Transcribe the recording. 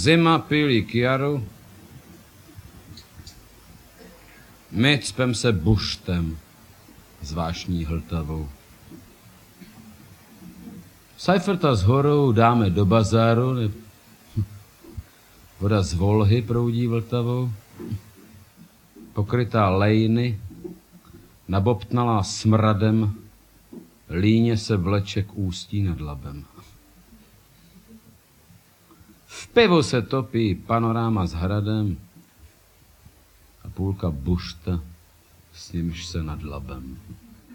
Zima pílí kiaru, my cpem se buštem, zvláštní hltavou. Seiferta s horou dáme do bazáru, voda z Volhy proudí Vltavou, pokrytá lejny, nabobtnalá smradem, líně se vleče k ústí nad labem. V pivu se topí panoráma s hradem a půlka bušta, s nímž se nad labem.